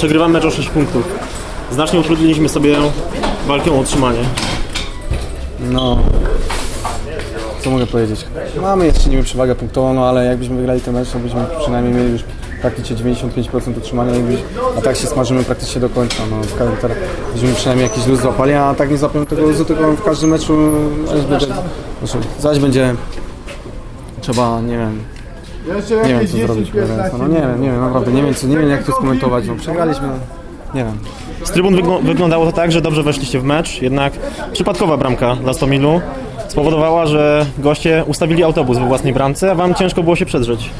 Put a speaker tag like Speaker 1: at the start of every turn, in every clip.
Speaker 1: Przegrywamy mecz o 6 punktów. Znacznie utrudniliśmy sobie walkę o utrzymanie.
Speaker 2: No. Co mogę powiedzieć? Mamy jeszcze niby przewagę punktową, no ale jakbyśmy wygrali ten mecz, to byśmy przynajmniej mieli już praktycznie 95% utrzymania, a tak się smażymy praktycznie do końca. No, w każdym teraz byśmy przynajmniej jakiś luz złapali, a tak nie złapiemy tego luzu, tylko w każdym meczu zaś będzie, znaczy, zaś będzie trzeba, nie wiem, nie wiem co zrobić. No, nie wiem, nie wiem, naprawdę nie wiem, co, nie wiem jak to skomentować. No, przegraliśmy, no, nie wiem.
Speaker 1: Z trybun wygl- wyglądało to tak, że dobrze weszliście w mecz, jednak przypadkowa bramka dla Stomilu spowodowała, że goście ustawili autobus we własnej bramce, a wam ciężko było się przedrzeć.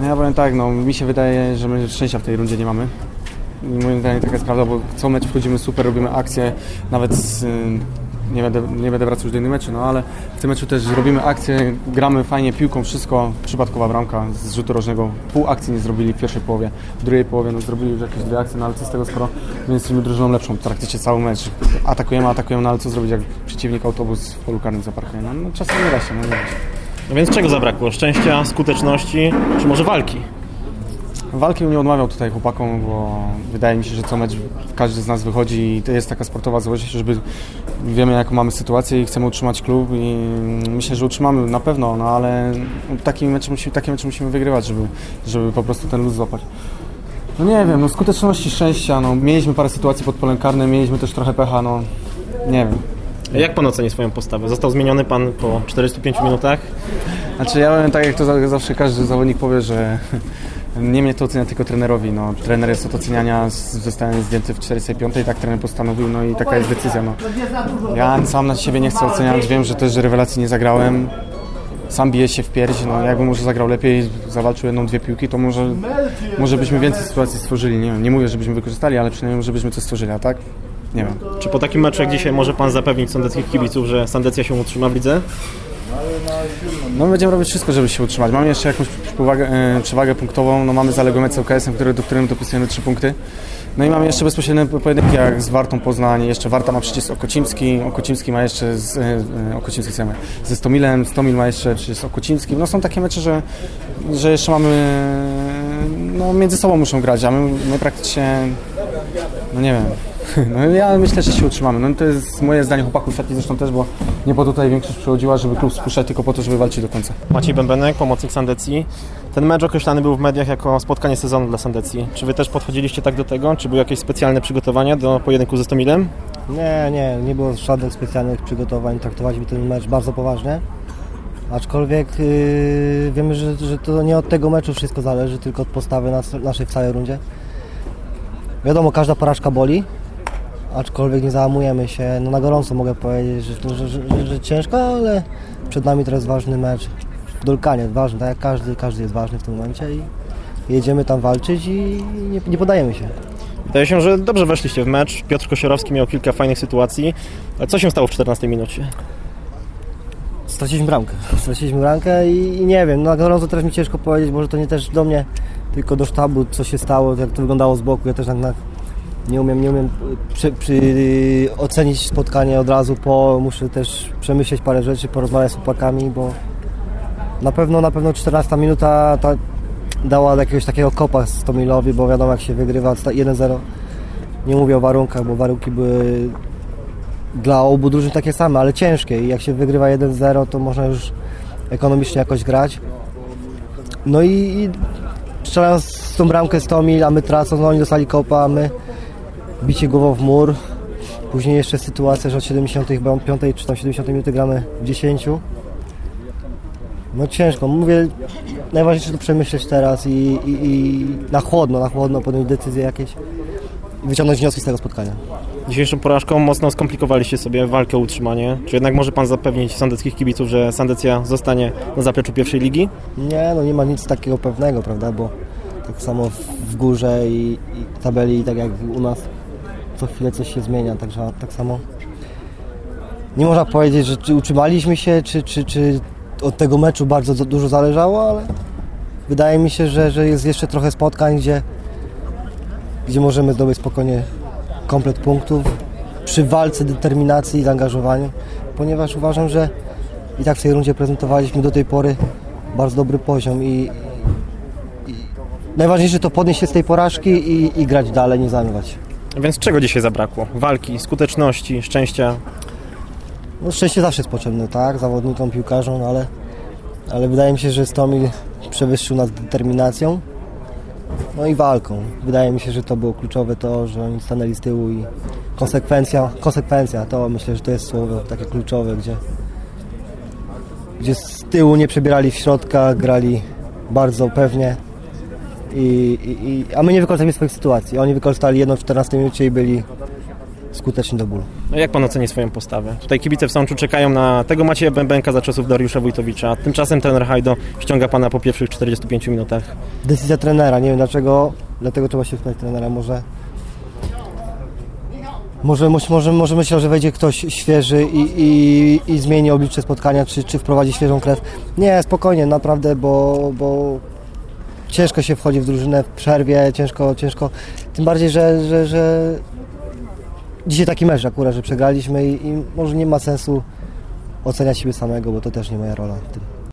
Speaker 2: No ja powiem tak, no mi się wydaje, że my szczęścia w tej rundzie nie mamy. I moim zdaniem taka jest prawda, bo co mecz wchodzimy super, robimy akcje, nawet z, y, nie, będę, nie będę wracał już do innych meczu, no ale w tym meczu też robimy akcje, gramy fajnie piłką, wszystko, przypadkowa bramka z rzutu rożnego. Pół akcji nie zrobili w pierwszej połowie, w drugiej połowie no, zrobili już jakieś dwie akcje, no ale co z tego, skoro my jesteśmy drużyną lepszą praktycznie cały mecz. Atakujemy, atakujemy, no ale co zrobić, jak przeciwnik autobus w polu karnym zaparkuje? No, no czasem nie da się, no nie da się.
Speaker 1: No więc czego zabrakło? Szczęścia, skuteczności, czy może walki?
Speaker 2: Walki nie odmawiał tutaj chłopakom, bo wydaje mi się, że co mecz każdy z nas wychodzi i to jest taka sportowa złość, żeby wiemy jaką mamy sytuację i chcemy utrzymać klub i myślę, że utrzymamy na pewno, no ale taki mecz musimy, takie mecze musimy wygrywać, żeby, żeby po prostu ten luz złapać. No nie wiem, no skuteczności, szczęścia, no mieliśmy parę sytuacji pod polem karnym, mieliśmy też trochę pecha, no nie wiem.
Speaker 1: Jak pan oceni swoją postawę? Został zmieniony pan po 45 minutach.
Speaker 2: Znaczy ja powiem tak jak to za- zawsze każdy zawodnik powie, że nie mnie to ocenia tylko trenerowi. No, trener jest od oceniania, zostałem zdjęty w 45 i tak trener postanowił, no i taka jest decyzja. No. Ja sam na siebie nie chcę oceniać, wiem, że też rewelacji nie zagrałem. Sam bije się w pierś, no jakbym może zagrał lepiej, zawalczył jedną, dwie piłki, to może, może byśmy więcej sytuacji stworzyli. Nie, nie mówię, żebyśmy wykorzystali, ale przynajmniej żebyśmy coś stworzyli, a tak? Nie wiem.
Speaker 1: Czy po takim meczu jak dzisiaj może pan zapewnić sandeckich kibiców, że Sandecja się utrzyma w lidze?
Speaker 2: No my będziemy robić wszystko, żeby się utrzymać. Mamy jeszcze jakąś przewagę, e, przewagę punktową, no mamy zaległe mecz z UKS-em, który, do którym dopisujemy 3 punkty. No i mamy jeszcze bezpośrednie pojedynki jak z Wartą Poznań, jeszcze Warta ma przecież Okocimski, Okocimski ma jeszcze z, e, e, Okocimski mówię, ze Stomilem, Stomil ma jeszcze przecież z Okocimskim. No są takie mecze, że, że jeszcze mamy, no między sobą muszą grać, a my, my praktycznie, no nie wiem. No ja myślę, że się utrzymamy. No to jest moje zdanie chłopaków szatni zresztą też, bo nie po to tutaj większość przychodziła, żeby klub spuszczać, tylko po to, żeby walczyć do końca.
Speaker 1: Maciej Bębenek, pomocnik Sandecji. Ten mecz określany był w mediach jako spotkanie sezonu dla Sandecji. Czy wy też podchodziliście tak do tego? Czy były jakieś specjalne przygotowania do pojedynku ze Stomilem?
Speaker 3: Nie, nie, nie było żadnych specjalnych przygotowań. Traktowaliśmy ten mecz bardzo poważnie. Aczkolwiek yy, wiemy, że, że to nie od tego meczu wszystko zależy, tylko od postawy nas, naszej w całej rundzie. Wiadomo, każda porażka boli, aczkolwiek nie załamujemy się. No na gorąco mogę powiedzieć, że, że, że, że, ciężko, ale przed nami teraz ważny mecz w Dolkanie, ważny, tak jak każdy, każdy jest ważny w tym momencie i jedziemy tam walczyć i nie, nie podajemy się.
Speaker 1: Wydaje się, że dobrze weszliście w mecz. Piotr Kosiorowski miał kilka fajnych sytuacji. Ale co się stało w 14 minucie?
Speaker 3: Straciliśmy bramkę. Straciliśmy bramkę i, i nie wiem, na gorąco teraz mi ciężko powiedzieć, może to nie też do mnie, tylko do sztabu, co się stało, jak to wyglądało z boku. Ja też tak na, nie umiem, nie umiem przy, przy, ocenić spotkanie od razu po, muszę też przemyśleć parę rzeczy, porozmawiać z chłopakami, bo na pewno, na pewno 14 minuta ta dała jakiegoś takiego kopa Stomilowi, bo wiadomo jak się wygrywa 1-0. Nie mówię o warunkach, bo warunki były dla obu drużyn takie same, ale ciężkie i jak się wygrywa 1-0, to można już ekonomicznie jakoś grać. No i, i strzelając tą bramkę z Tomil, a my tracąc, no oni dostali kopa, a my bicie głową w mur. Później jeszcze sytuacja, że od 75 czy tam 70 minuty gramy w 10. No ciężko, mówię, najważniejsze to przemyśleć teraz i, i, i na chłodno, na chłodno podjąć decyzje jakieś i wyciągnąć wnioski z tego spotkania.
Speaker 1: Dzisiejszą porażką mocno skomplikowaliście sobie walkę o utrzymanie. Czy jednak może pan zapewnić sandeckich kibiców, że Sandecja zostanie na zapleczu pierwszej ligi?
Speaker 3: Nie, no nie ma nic takiego pewnego, prawda, bo tak samo w, górze i, i tabeli, tak jak u nas, co chwilę coś się zmienia, także tak samo nie można powiedzieć, że czy utrzymaliśmy się, czy, czy, czy od tego meczu bardzo dużo zależało, ale wydaje mi się, że, że jest jeszcze trochę spotkań, gdzie, gdzie możemy zdobyć spokojnie komplet punktów przy walce, determinacji i zaangażowaniu, ponieważ uważam, że i tak w tej rundzie prezentowaliśmy do tej pory bardzo dobry poziom i, i najważniejsze to podnieść się z tej porażki i, i grać dalej, nie zajmować.
Speaker 1: Więc czego dzisiaj zabrakło? Walki, skuteczności, szczęścia?
Speaker 3: No szczęście zawsze jest potrzebne, tak, zawodnikom, piłkarzom, ale, ale wydaje mi się, że Stomil przewyższył nas determinacją, no i walką. Wydaje mi się, że to było kluczowe to, że oni stanęli z tyłu i konsekwencja, konsekwencja, to myślę, że to jest słowo takie kluczowe, gdzie, gdzie z tyłu nie przebierali w środka, grali bardzo pewnie. I, i, a my nie wykorzystaliśmy swoich sytuacji. Oni wykorzystali jedną w 14 minucie i byli skuteczni do bólu.
Speaker 1: No jak pan oceni swoją postawę? Tutaj kibice w Sączu czekają na tego Macieja Bębenka za czasów Dariusza Wójtowicza, a tymczasem ten Hajdo ściąga pana po pierwszych 45 minutach.
Speaker 3: Decyzja trenera, nie wiem dlaczego, dlatego trzeba się spytać trenera, może może, może, może, może myślał, że wejdzie ktoś świeży i, i, i zmieni oblicze spotkania, czy, czy wprowadzi świeżą krew. Nie, spokojnie, naprawdę, bo, bo ciężko się wchodzi w drużynę w przerwie, ciężko, ciężko, tym bardziej, że, że, że dzisiaj taki mecz akurat, że przegraliśmy i, i może nie ma sensu oceniać siebie samego, bo to też nie moja rola w tym.